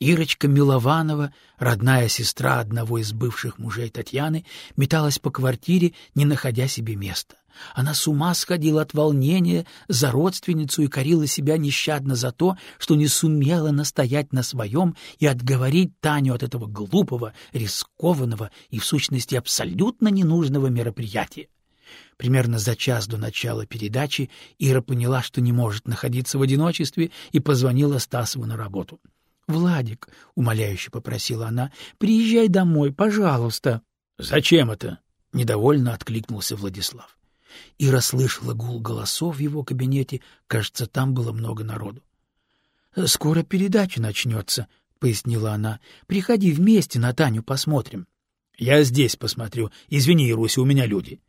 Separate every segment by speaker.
Speaker 1: Ирочка Милованова, родная сестра одного из бывших мужей Татьяны, металась по квартире, не находя себе места. Она с ума сходила от волнения за родственницу и корила себя нещадно за то, что не сумела настоять на своем и отговорить Таню от этого глупого, рискованного и, в сущности, абсолютно ненужного мероприятия. Примерно за час до начала передачи Ира поняла, что не может находиться в одиночестве, и позвонила Стасову на работу. — Владик, — умоляюще попросила она, — приезжай домой, пожалуйста. — Зачем это? — недовольно откликнулся Владислав. Ира слышала гул голосов в его кабинете, кажется, там было много народу. — Скоро передача начнется, — пояснила она. — Приходи вместе на Таню посмотрим. — Я здесь посмотрю. Извини, Ируся, у меня люди.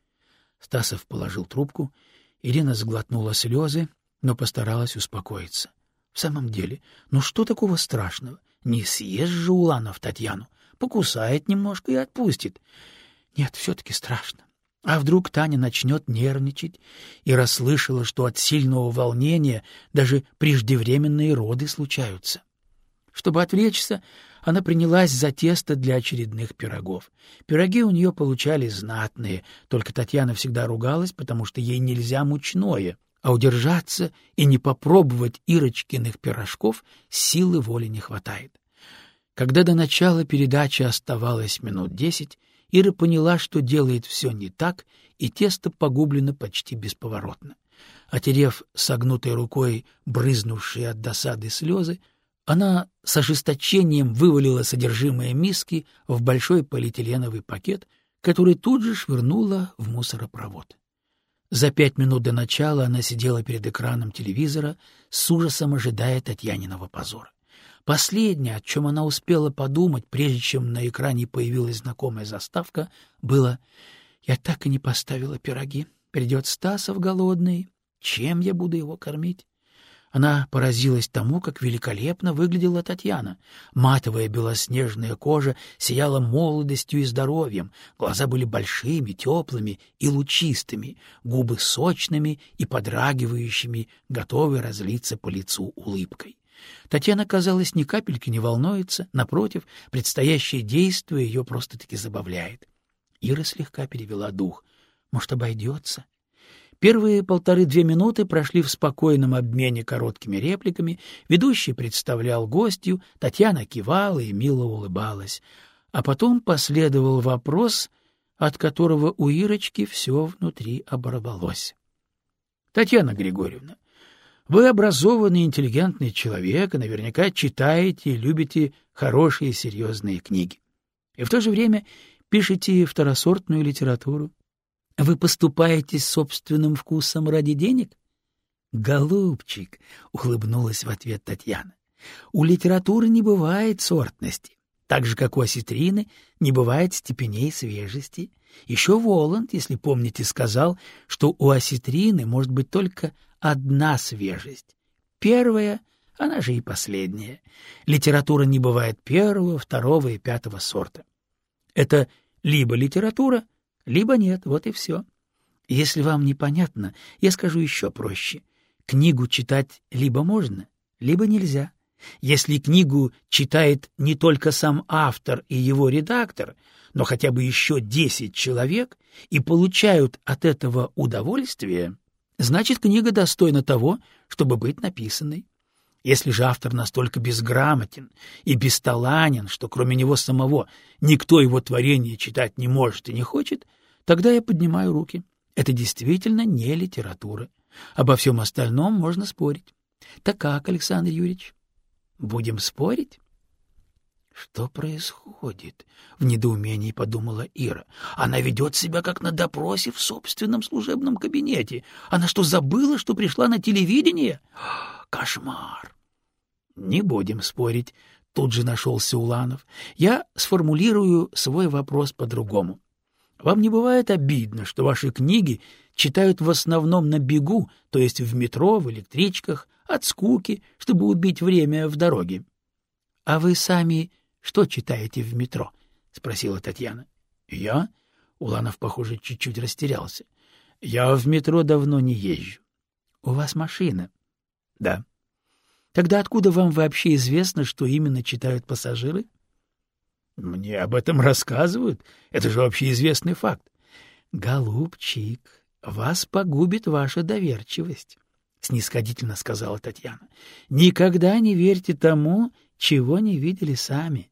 Speaker 1: Стасов положил трубку. Ирина сглотнула слезы, но постаралась успокоиться. В самом деле, ну что такого страшного? Не съест же Уланов Татьяну. Покусает немножко и отпустит. Нет, все-таки страшно. А вдруг Таня начнет нервничать и расслышала, что от сильного волнения даже преждевременные роды случаются? Чтобы отвлечься, она принялась за тесто для очередных пирогов. Пироги у нее получались знатные, только Татьяна всегда ругалась, потому что ей нельзя мучное, а удержаться и не попробовать Ирочкиных пирожков силы воли не хватает. Когда до начала передачи оставалось минут десять, Ира поняла, что делает все не так, и тесто погублено почти бесповоротно. Отерев согнутой рукой брызнувшие от досады слезы, она с ожесточением вывалила содержимое миски в большой полиэтиленовый пакет, который тут же швырнула в мусоропровод. За пять минут до начала она сидела перед экраном телевизора, с ужасом ожидая Татьяниного позора. Последнее, о чем она успела подумать, прежде чем на экране появилась знакомая заставка, было «Я так и не поставила пироги. Придет Стасов голодный. Чем я буду его кормить?» Она поразилась тому, как великолепно выглядела Татьяна. Матовая белоснежная кожа сияла молодостью и здоровьем, глаза были большими, теплыми и лучистыми, губы сочными и подрагивающими, готовы разлиться по лицу улыбкой. Татьяна, казалось, ни капельки не волнуется, напротив, предстоящее действие ее просто-таки забавляет. Ира слегка перевела дух. Может, обойдется? Первые полторы-две минуты прошли в спокойном обмене короткими репликами, ведущий представлял гостью, Татьяна кивала и мило улыбалась. А потом последовал вопрос, от которого у Ирочки все внутри оборвалось. — Татьяна Григорьевна, вы образованный, интеллигентный человек наверняка читаете и любите хорошие серьезные книги. И в то же время пишете второсортную литературу. Вы поступаете собственным вкусом ради денег? Голубчик, улыбнулась в ответ Татьяна. У литературы не бывает сортности, так же как у осетрины не бывает степеней свежести. Еще Воланд, если помните, сказал, что у осетрины может быть только одна свежесть. Первая, она же и последняя. Литература не бывает первого, второго и пятого сорта. Это либо литература, либо нет, вот и все. Если вам непонятно, я скажу еще проще. Книгу читать либо можно, либо нельзя. Если книгу читает не только сам автор и его редактор, но хотя бы еще десять человек и получают от этого удовольствие, значит, книга достойна того, чтобы быть написанной. Если же автор настолько безграмотен и бесталанен, что кроме него самого никто его творение читать не может и не хочет, тогда я поднимаю руки. Это действительно не литература. Обо всем остальном можно спорить. Так как, Александр Юрьевич? Будем спорить? Что происходит? В недоумении подумала Ира. Она ведет себя как на допросе в собственном служебном кабинете. Она что, забыла, что пришла на телевидение? Кошмар! Не будем спорить. Тут же нашелся Уланов. Я сформулирую свой вопрос по-другому. Вам не бывает обидно, что ваши книги читают в основном на бегу, то есть в метро, в электричках, от скуки, чтобы убить время в дороге? — А вы сами что читаете в метро? — спросила Татьяна. — Я? — Уланов, похоже, чуть-чуть растерялся. — Я в метро давно не езжу. — У вас машина? — Да. Тогда откуда вам вообще известно, что именно читают пассажиры? — Мне об этом рассказывают. Это же общеизвестный факт. — Голубчик, вас погубит ваша доверчивость, — снисходительно сказала Татьяна. — Никогда не верьте тому, чего не видели сами.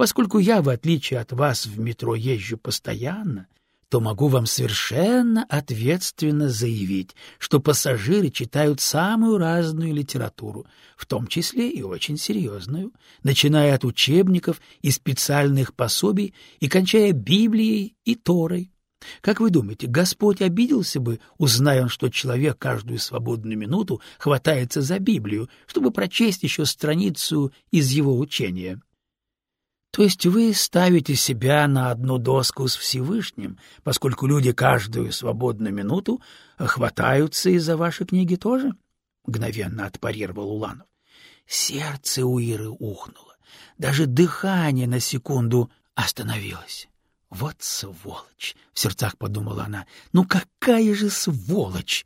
Speaker 1: Поскольку я, в отличие от вас, в метро езжу постоянно, то могу вам совершенно ответственно заявить, что пассажиры читают самую разную литературу, в том числе и очень серьезную, начиная от учебников и специальных пособий и кончая Библией и Торой. Как вы думаете, Господь обиделся бы, узная он, что человек каждую свободную минуту хватается за Библию, чтобы прочесть еще страницу из его учения? То есть вы ставите себя на одну доску с Всевышним, поскольку люди каждую свободную минуту хватаются из-за вашей книги тоже? — мгновенно отпарировал Уланов. Сердце у Иры ухнуло. Даже дыхание на секунду остановилось. «Вот сволочь!» — в сердцах подумала она. «Ну какая же сволочь!»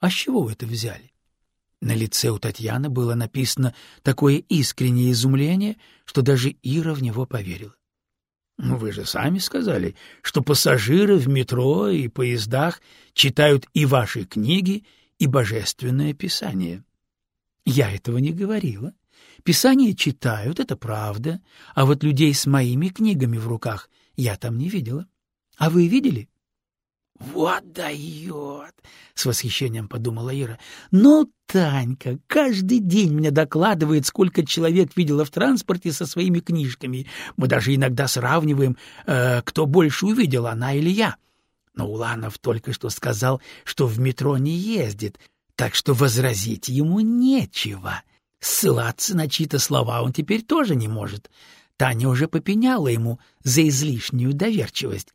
Speaker 1: «А с чего вы это взяли?» На лице у Татьяны было написано такое искреннее изумление, что даже Ира в него поверила. «Ну, вы же сами сказали, что пассажиры в метро и поездах читают и ваши книги, и божественное писание». «Я этого не говорила. Писание читают, это правда, а вот людей с моими книгами в руках я там не видела. А вы видели?» «Вот дает!» — с восхищением подумала Ира. «Ну, Танька, каждый день мне докладывает, сколько человек видела в транспорте со своими книжками. Мы даже иногда сравниваем, э, кто больше увидел, она или я. Но Уланов только что сказал, что в метро не ездит, так что возразить ему нечего. Ссылаться на чьи-то слова он теперь тоже не может. Таня уже попеняла ему за излишнюю доверчивость.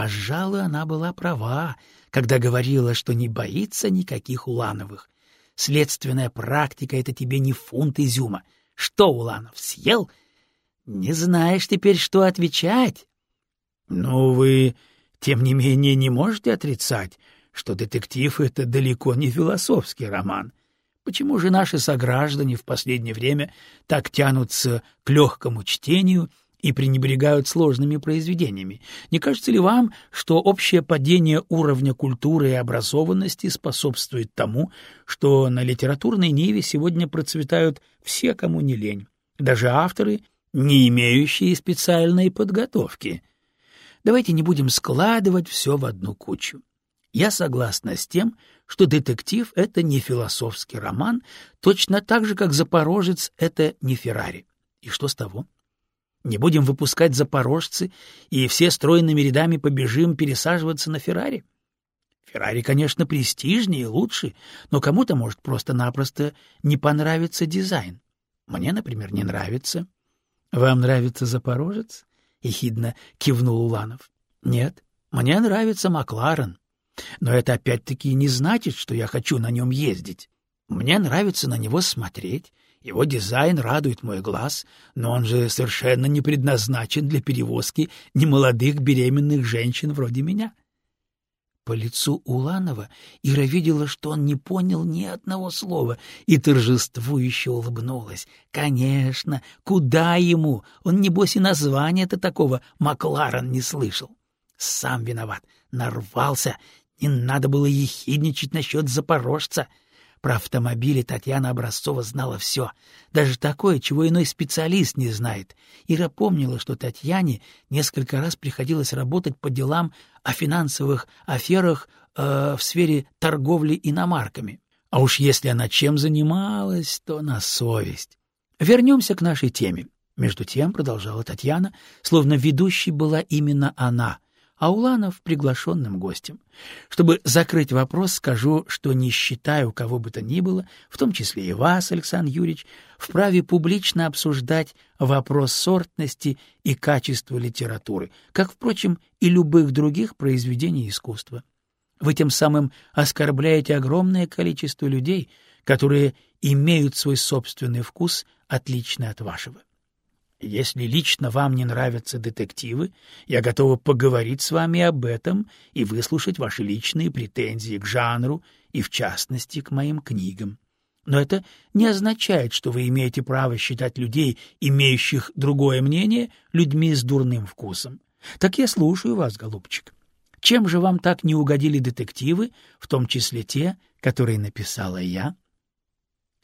Speaker 1: Пожалуй, она была права, когда говорила, что не боится никаких Улановых. Следственная практика — это тебе не фунт изюма. Что, Уланов, съел? Не знаешь теперь, что отвечать? Ну, вы, тем не менее, не можете отрицать, что детектив — это далеко не философский роман. Почему же наши сограждане в последнее время так тянутся к легкому чтению и пренебрегают сложными произведениями. Не кажется ли вам, что общее падение уровня культуры и образованности способствует тому, что на литературной ниве сегодня процветают все, кому не лень, даже авторы, не имеющие специальной подготовки? Давайте не будем складывать все в одну кучу. Я согласна с тем, что детектив — это не философский роман, точно так же, как «Запорожец» — это не Феррари. И что с того? Не будем выпускать запорожцы и все стройными рядами побежим пересаживаться на Феррари. Феррари, конечно, престижнее и лучше, но кому-то может просто-напросто не понравиться дизайн. Мне, например, не нравится. — Вам нравится Запорожец? — ехидно кивнул Уланов. — Нет, мне нравится Макларен. Но это опять-таки не значит, что я хочу на нем ездить. Мне нравится на него смотреть, его дизайн радует мой глаз, но он же совершенно не предназначен для перевозки немолодых беременных женщин вроде меня. По лицу Уланова Ира видела, что он не понял ни одного слова, и торжествующе улыбнулась. Конечно, куда ему? Он, небось, и названия-то такого Макларен не слышал. Сам виноват, нарвался, не надо было ехидничать насчет запорожца — про автомобили Татьяна Образцова знала все, даже такое, чего иной специалист не знает. Ира помнила, что Татьяне несколько раз приходилось работать по делам о финансовых аферах э, в сфере торговли иномарками. А уж если она чем занималась, то на совесть. Вернемся к нашей теме. Между тем, продолжала Татьяна, словно ведущей была именно она — а Уланов — приглашенным гостем. Чтобы закрыть вопрос, скажу, что не считаю кого бы то ни было, в том числе и вас, Александр Юрьевич, вправе публично обсуждать вопрос сортности и качества литературы, как, впрочем, и любых других произведений искусства. Вы тем самым оскорбляете огромное количество людей, которые имеют свой собственный вкус, отличный от вашего. Если лично вам не нравятся детективы, я готова поговорить с вами об этом и выслушать ваши личные претензии к жанру и, в частности, к моим книгам. Но это не означает, что вы имеете право считать людей, имеющих другое мнение, людьми с дурным вкусом. Так я слушаю вас, голубчик. Чем же вам так не угодили детективы, в том числе те, которые написала я?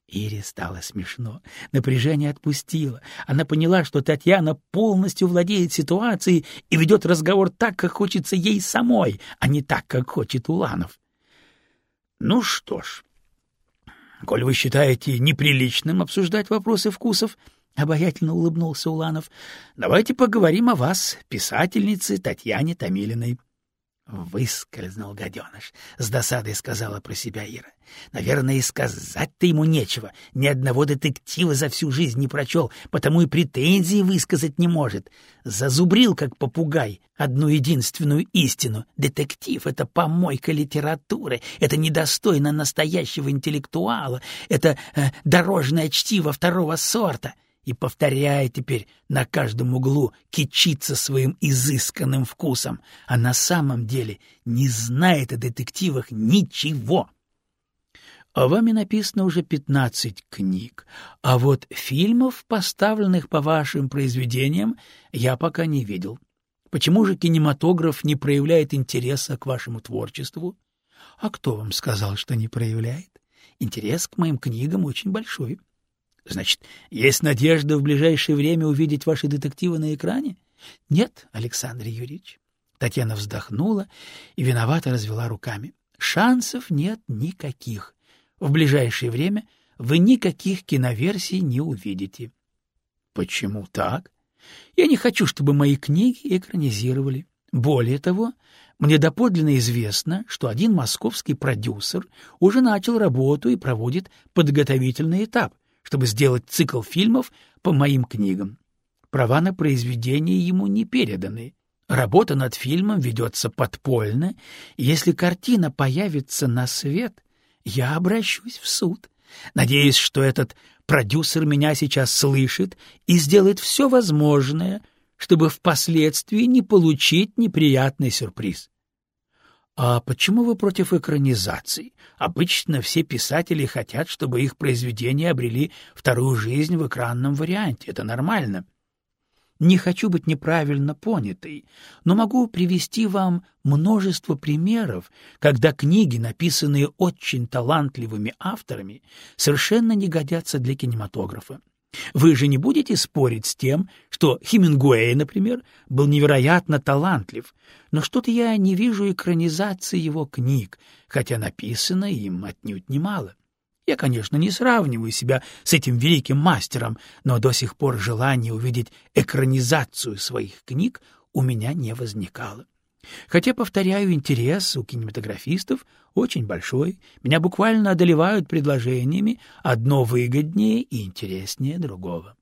Speaker 1: Ире стало смешно. Напряжение отпустило. Она поняла, что Татьяна полностью владеет ситуацией и ведет разговор так, как хочется ей самой, а не так, как хочет Уланов. — Ну что ж, коль вы считаете неприличным обсуждать вопросы вкусов, — обаятельно улыбнулся Уланов, — давайте поговорим о вас, писательнице Татьяне Томилиной. Выскользнул гаденыш, — с досадой сказала про себя Ира. Наверное, и сказать-то ему нечего. Ни одного детектива за всю жизнь не прочел, потому и претензии высказать не может. Зазубрил, как попугай, одну единственную истину. Детектив — это помойка литературы, это недостойно настоящего интеллектуала, это э, дорожное чтиво второго сорта — и повторяя теперь на каждом углу кичиться своим изысканным вкусом, а на самом деле не знает о детективах ничего. А вами написано уже пятнадцать книг, а вот фильмов, поставленных по вашим произведениям, я пока не видел. Почему же кинематограф не проявляет интереса к вашему творчеству? А кто вам сказал, что не проявляет? Интерес к моим книгам очень большой. Значит, есть надежда в ближайшее время увидеть ваши детективы на экране? Нет, Александр Юрьевич. Татьяна вздохнула и виновато развела руками. Шансов нет никаких. В ближайшее время вы никаких киноверсий не увидите. Почему так? Я не хочу, чтобы мои книги экранизировали. Более того, мне доподлинно известно, что один московский продюсер уже начал работу и проводит подготовительный этап — чтобы сделать цикл фильмов по моим книгам. Права на произведение ему не переданы. Работа над фильмом ведется подпольно, если картина появится на свет, я обращусь в суд. Надеюсь, что этот продюсер меня сейчас слышит и сделает все возможное, чтобы впоследствии не получить неприятный сюрприз. А почему вы против экранизаций? Обычно все писатели хотят, чтобы их произведения обрели вторую жизнь в экранном варианте. Это нормально. Не хочу быть неправильно понятой, но могу привести вам множество примеров, когда книги, написанные очень талантливыми авторами, совершенно не годятся для кинематографа. Вы же не будете спорить с тем, что Хемингуэй, например, был невероятно талантлив, но что-то я не вижу экранизации его книг, хотя написано им отнюдь немало. Я, конечно, не сравниваю себя с этим великим мастером, но до сих пор желание увидеть экранизацию своих книг у меня не возникало. Хотя, повторяю, интерес у кинематографистов очень большой, меня буквально одолевают предложениями, одно выгоднее и интереснее другого.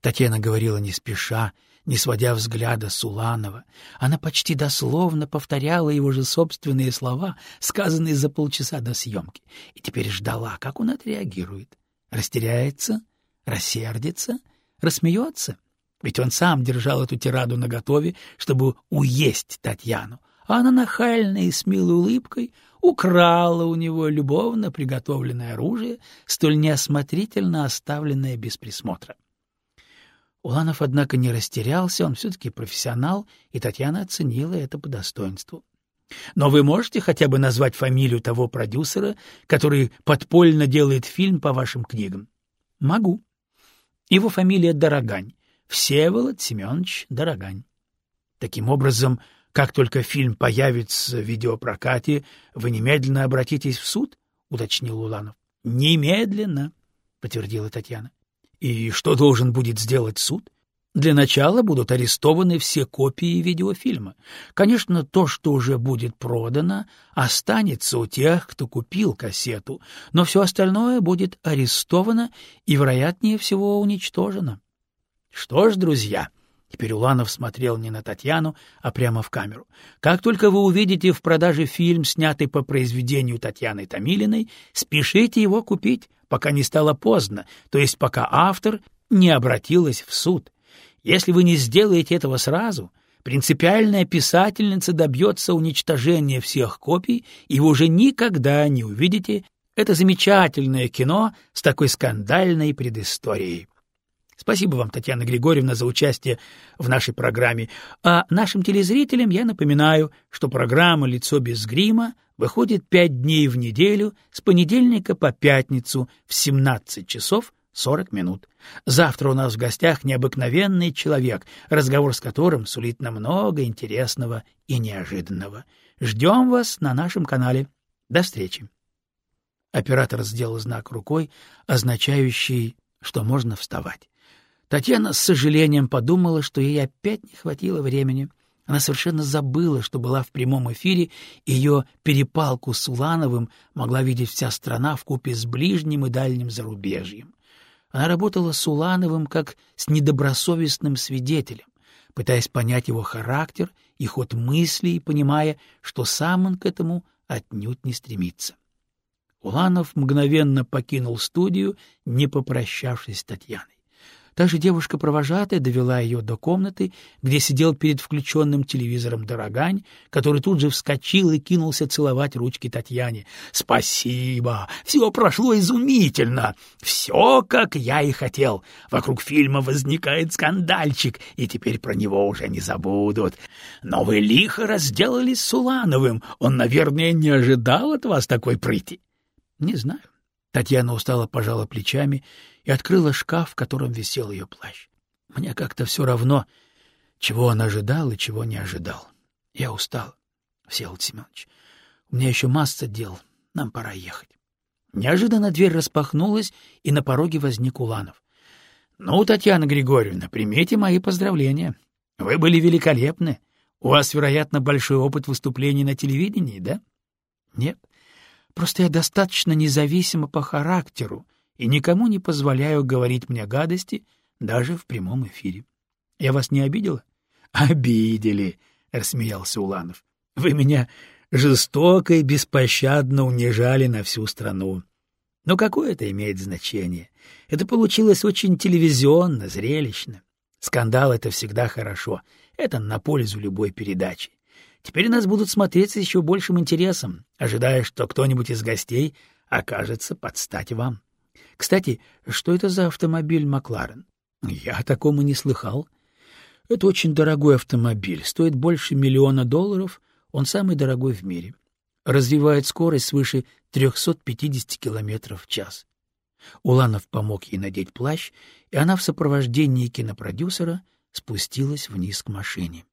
Speaker 1: Татьяна говорила не спеша, не сводя взгляда с Уланова. Она почти дословно повторяла его же собственные слова, сказанные за полчаса до съемки, и теперь ждала, как он отреагирует. Растеряется, рассердится, рассмеется — ведь он сам держал эту тираду наготове, чтобы уесть Татьяну, а она нахально и с милой улыбкой украла у него любовно приготовленное оружие, столь неосмотрительно оставленное без присмотра. Уланов, однако, не растерялся, он все-таки профессионал, и Татьяна оценила это по достоинству. Но вы можете хотя бы назвать фамилию того продюсера, который подпольно делает фильм по вашим книгам? Могу. Его фамилия Дорогань. Всеволод Семенович Дорогань. Таким образом, как только фильм появится в видеопрокате, вы немедленно обратитесь в суд? — уточнил Уланов. — Немедленно, — подтвердила Татьяна. — И что должен будет сделать суд? Для начала будут арестованы все копии видеофильма. Конечно, то, что уже будет продано, останется у тех, кто купил кассету, но все остальное будет арестовано и, вероятнее всего, уничтожено. Что ж, друзья, теперь Уланов смотрел не на Татьяну, а прямо в камеру. Как только вы увидите в продаже фильм, снятый по произведению Татьяны Томилиной, спешите его купить, пока не стало поздно, то есть пока автор не обратилась в суд. Если вы не сделаете этого сразу, принципиальная писательница добьется уничтожения всех копий, и вы уже никогда не увидите Это замечательное кино с такой скандальной предысторией. Спасибо вам, Татьяна Григорьевна, за участие в нашей программе. А нашим телезрителям я напоминаю, что программа «Лицо без грима» выходит пять дней в неделю с понедельника по пятницу в 17 часов 40 минут. Завтра у нас в гостях необыкновенный человек, разговор с которым сулит нам много интересного и неожиданного. Ждем вас на нашем канале. До встречи. Оператор сделал знак рукой, означающий, что можно вставать. Татьяна с сожалением подумала, что ей опять не хватило времени. Она совершенно забыла, что была в прямом эфире, и ее перепалку с Улановым могла видеть вся страна в купе с ближним и дальним зарубежьем. Она работала с Улановым как с недобросовестным свидетелем, пытаясь понять его характер и ход мыслей, понимая, что сам он к этому отнюдь не стремится. Уланов мгновенно покинул студию, не попрощавшись с Татьяной. Также девушка-провожатая довела ее до комнаты, где сидел перед включенным телевизором Дорогань, который тут же вскочил и кинулся целовать ручки Татьяне. «Спасибо! Все прошло изумительно! Все, как я и хотел! Вокруг фильма возникает скандальчик, и теперь про него уже не забудут. Но вы лихо разделались с Улановым. Он, наверное, не ожидал от вас такой прыти». «Не знаю». Татьяна устало пожала плечами и открыла шкаф, в котором висел ее плащ. Мне как-то все равно, чего он ожидал и чего не ожидал. Я устал, Всеволод Семенович. У меня еще масса дел, нам пора ехать. Неожиданно дверь распахнулась, и на пороге возник Уланов. — Ну, Татьяна Григорьевна, примите мои поздравления. Вы были великолепны. У вас, вероятно, большой опыт выступлений на телевидении, да? — Нет, просто я достаточно независима по характеру, и никому не позволяю говорить мне гадости даже в прямом эфире. Я вас не обидела? — Обидели, — рассмеялся Уланов. — Вы меня жестоко и беспощадно унижали на всю страну. Но какое это имеет значение? Это получилось очень телевизионно, зрелищно. Скандал — это всегда хорошо. Это на пользу любой передачи. Теперь нас будут смотреть с еще большим интересом, ожидая, что кто-нибудь из гостей окажется под стать вам. Кстати, что это за автомобиль Макларен? Я о таком и не слыхал. Это очень дорогой автомобиль, стоит больше миллиона долларов, он самый дорогой в мире. Развивает скорость свыше 350 километров в час. Уланов помог ей надеть плащ, и она в сопровождении кинопродюсера спустилась вниз к машине.